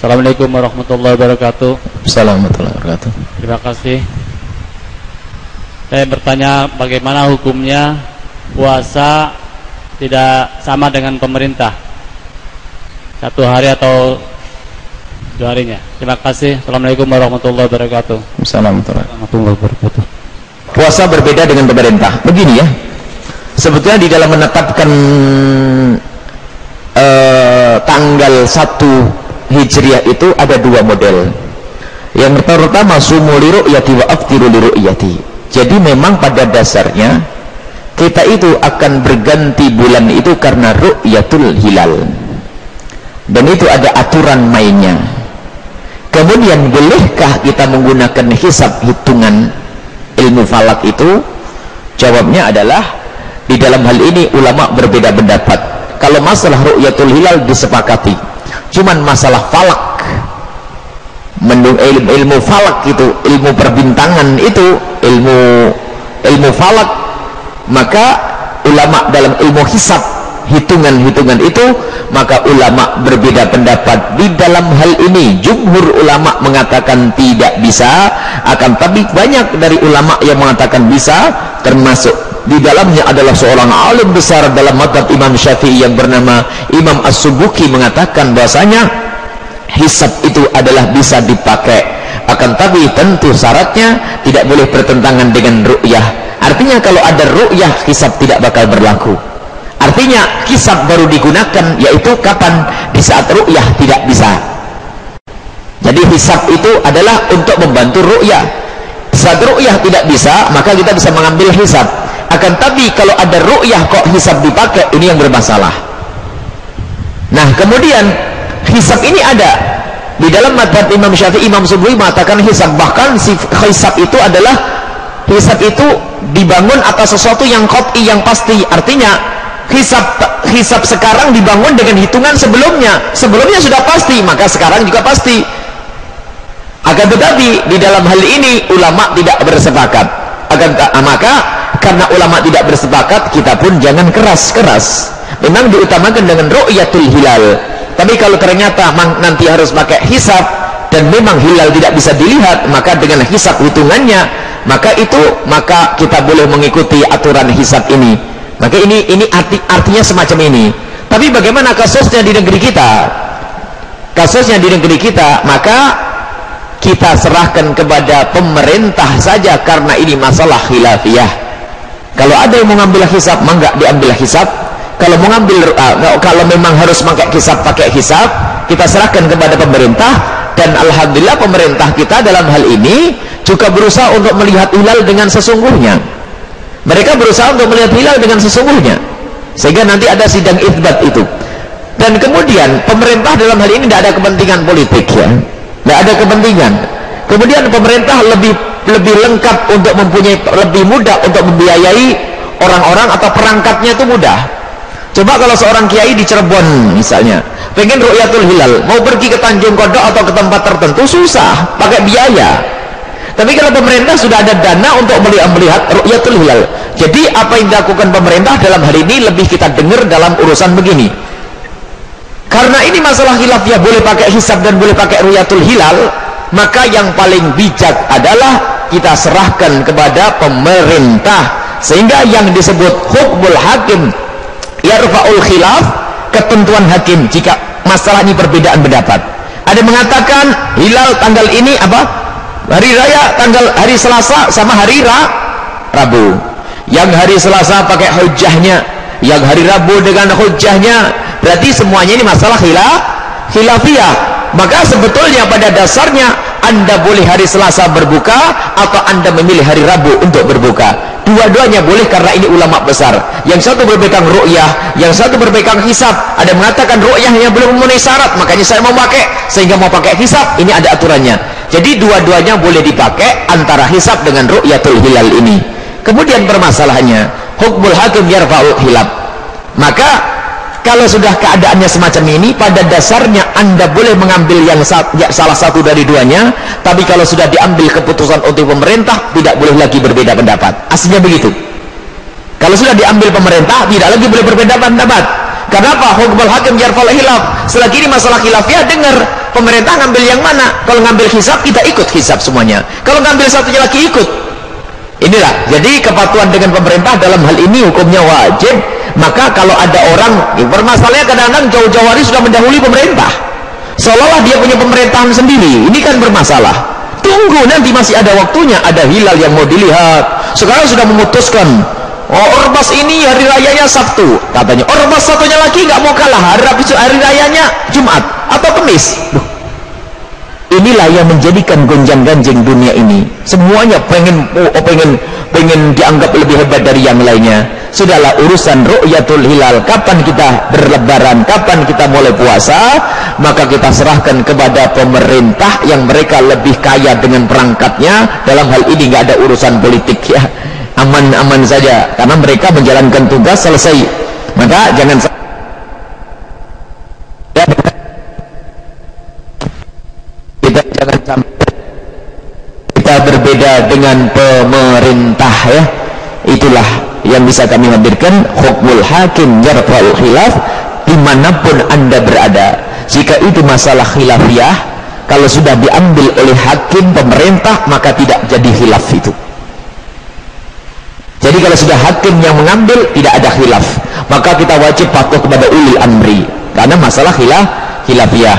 Assalamualaikum warahmatullahi wabarakatuh. Assalamualaikum warahmatullahi wabarakatuh. Terima kasih. Saya bertanya bagaimana hukumnya puasa tidak sama dengan pemerintah satu hari atau dua harinya. Terima kasih. Assalamualaikum warahmatullahi wabarakatuh. Assalamualaikum Warahmatullahi wabarakatuh. Puasa berbeda dengan pemerintah. Begini ya. Sebetulnya di dalam menetapkan eh, tanggal 1 Hijriah itu ada dua model. Yang pertama sumu li ru'yati wa aftiru li ru'yati. Jadi memang pada dasarnya kita itu akan berganti bulan itu karena ru'yatul hilal. Dan itu ada aturan mainnya. Kemudian bolehkah kita menggunakan hisab hitungan ilmu falak itu? Jawabnya adalah di dalam hal ini ulama berbeda pendapat. Kalau masalah ru'yatul hilal disepakati. Cuman masalah falak. Ilmu, ilmu falak itu, ilmu perbintangan itu, ilmu ilmu falak maka ulama dalam ilmu hisab hitungan-hitungan itu maka ulama berbeda pendapat di dalam hal ini. Jumhur ulama mengatakan tidak bisa akan tapi banyak dari ulama yang mengatakan bisa termasuk di dalamnya adalah seorang alim besar dalam madhab Imam Syafi'i yang bernama Imam As-Subuki mengatakan bahasanya hisab itu adalah bisa dipakai. Akan tapi tentu syaratnya tidak boleh bertentangan dengan ru'yah. Artinya kalau ada ru'yah hisab tidak bakal berlaku. Artinya hisab baru digunakan yaitu kapan? Di saat ru'yah tidak bisa. Jadi hisab itu adalah untuk membantu ru'yah. Saat ru'yah tidak bisa maka kita bisa mengambil hisab akan tapi kalau ada ru'yah kok hisab dipakai ini yang bermasalah. Nah kemudian hisab ini ada. Di dalam madhab Imam Syafi'i Imam Subuhi mengatakan hisab. Bahkan si hisab itu adalah hisab itu dibangun atas sesuatu yang kot'i yang pasti. Artinya hisab hisab sekarang dibangun dengan hitungan sebelumnya. Sebelumnya sudah pasti maka sekarang juga pasti. Akan tetapi di dalam hal ini ulama tidak bersepakat. Akan maka karena ulama tidak bersepakat kita pun jangan keras-keras memang diutamakan dengan ru'yatul hilal. Tapi kalau ternyata nanti harus pakai hisab dan memang hilal tidak bisa dilihat maka dengan hisab hitungannya maka itu maka kita boleh mengikuti aturan hisab ini. Maka ini ini arti, artinya semacam ini. Tapi bagaimana kasusnya di negeri kita? Kasusnya di negeri kita maka kita serahkan kepada pemerintah saja karena ini masalah khilafiyah kalau ada yang mengambil hisab maka diambil hisab. Kalau mengambil uh, kalau memang harus pakai hisab pakai hisab kita serahkan kepada pemerintah. Dan alhamdulillah pemerintah kita dalam hal ini juga berusaha untuk melihat hilal dengan sesungguhnya. Mereka berusaha untuk melihat hilal dengan sesungguhnya. Sehingga nanti ada sidang isbat itu. Dan kemudian pemerintah dalam hal ini tidak ada kepentingan politik ya. Tidak ada kepentingan. Kemudian pemerintah lebih lebih lengkap untuk mempunyai lebih mudah untuk membiayai orang-orang atau perangkatnya itu mudah coba kalau seorang kiai di Cirebon misalnya pengen ru'yatul hilal mau pergi ke Tanjung Kodok atau ke tempat tertentu susah pakai biaya tapi kalau pemerintah sudah ada dana untuk melihat ru'yatul hilal. Jadi apa yang dilakukan pemerintah dalam hari ini lebih kita dengar dalam urusan begini. Karena ini masalah ya boleh pakai hisab dan boleh pakai ru'yatul hilal, maka yang paling bijak adalah kita serahkan kepada pemerintah. Sehingga yang disebut hukmul hakim yarfa'ul khilaf ketentuan hakim jika masalah ini perbedaan pendapat. Ada mengatakan hilal tanggal ini apa? Hari raya tanggal hari Selasa sama hari Ra, Rabu. Yang hari Selasa pakai hujahnya yang hari Rabu dengan hujahnya berarti semuanya ini masalah khilaf khilafiyah. Maka sebetulnya pada dasarnya anda boleh hari Selasa berbuka atau anda memilih hari Rabu untuk berbuka? Dua-duanya boleh karena ini ulama besar. Yang satu berpegang ru'yah yang satu berpegang hisab. Ada mengatakan ru'yahnya belum memenuhi syarat makanya saya mau pakai. Sehingga mau pakai hisab ini ada aturannya. Jadi dua-duanya boleh dipakai antara hisab dengan ru'yatul hilal ini. Kemudian permasalahannya hukmul hakim yarfa'ul hilab. Maka kalau sudah keadaannya semacam ini pada dasarnya anda boleh mengambil yang ya, salah satu dari duanya tapi kalau sudah diambil keputusan untuk pemerintah tidak boleh lagi berbeda pendapat. Aslinya begitu. Kalau sudah diambil pemerintah tidak lagi boleh berbeda pendapat. Kenapa? Hukmul hakim yarfa'ul hilab selagi ini masalah khilafiyah dengar pemerintah ngambil yang mana? Kalau ngambil hisap kita ikut hisap semuanya. Kalau ngambil satunya lagi ikut. Inilah jadi kepatuhan dengan pemerintah dalam hal ini hukumnya wajib maka kalau ada orang bermasalahnya kadang-kadang jauh-jauh hari sudah mendahului pemerintah seolah-olah dia punya pemerintahan sendiri ini kan bermasalah tunggu nanti masih ada waktunya ada hilal yang mau dilihat sekarang sudah memutuskan Oh Orbas ini hari rayanya Sabtu katanya. Orbas satunya lagi nggak mau kalah hari, hari rayanya Jumat atau Kamis. Inilah yang menjadikan gonjang-ganjing dunia ini. Semuanya pengen oh, pengen pengen dianggap lebih hebat dari yang lainnya. Sudahlah urusan ru'yatul hilal. Kapan kita berlebaran, kapan kita mulai puasa, maka kita serahkan kepada pemerintah yang mereka lebih kaya dengan perangkatnya. Dalam hal ini nggak ada urusan politik ya. Aman-aman saja. Karena mereka menjalankan tugas selesai. Maka jangan kita jangan sampai kita berbeda dengan pemerintah ya. Itulah yang bisa kami hadirkan hukmul hakim yarfa'ul khilaf di mana pun anda berada. Jika itu masalah khilafiyah kalau sudah diambil oleh hakim pemerintah maka tidak jadi khilaf itu. Jadi kalau sudah hakim yang mengambil tidak ada khilaf, maka kita wajib patuh kepada uli amri. Karena masalah khilaf khilafiyah.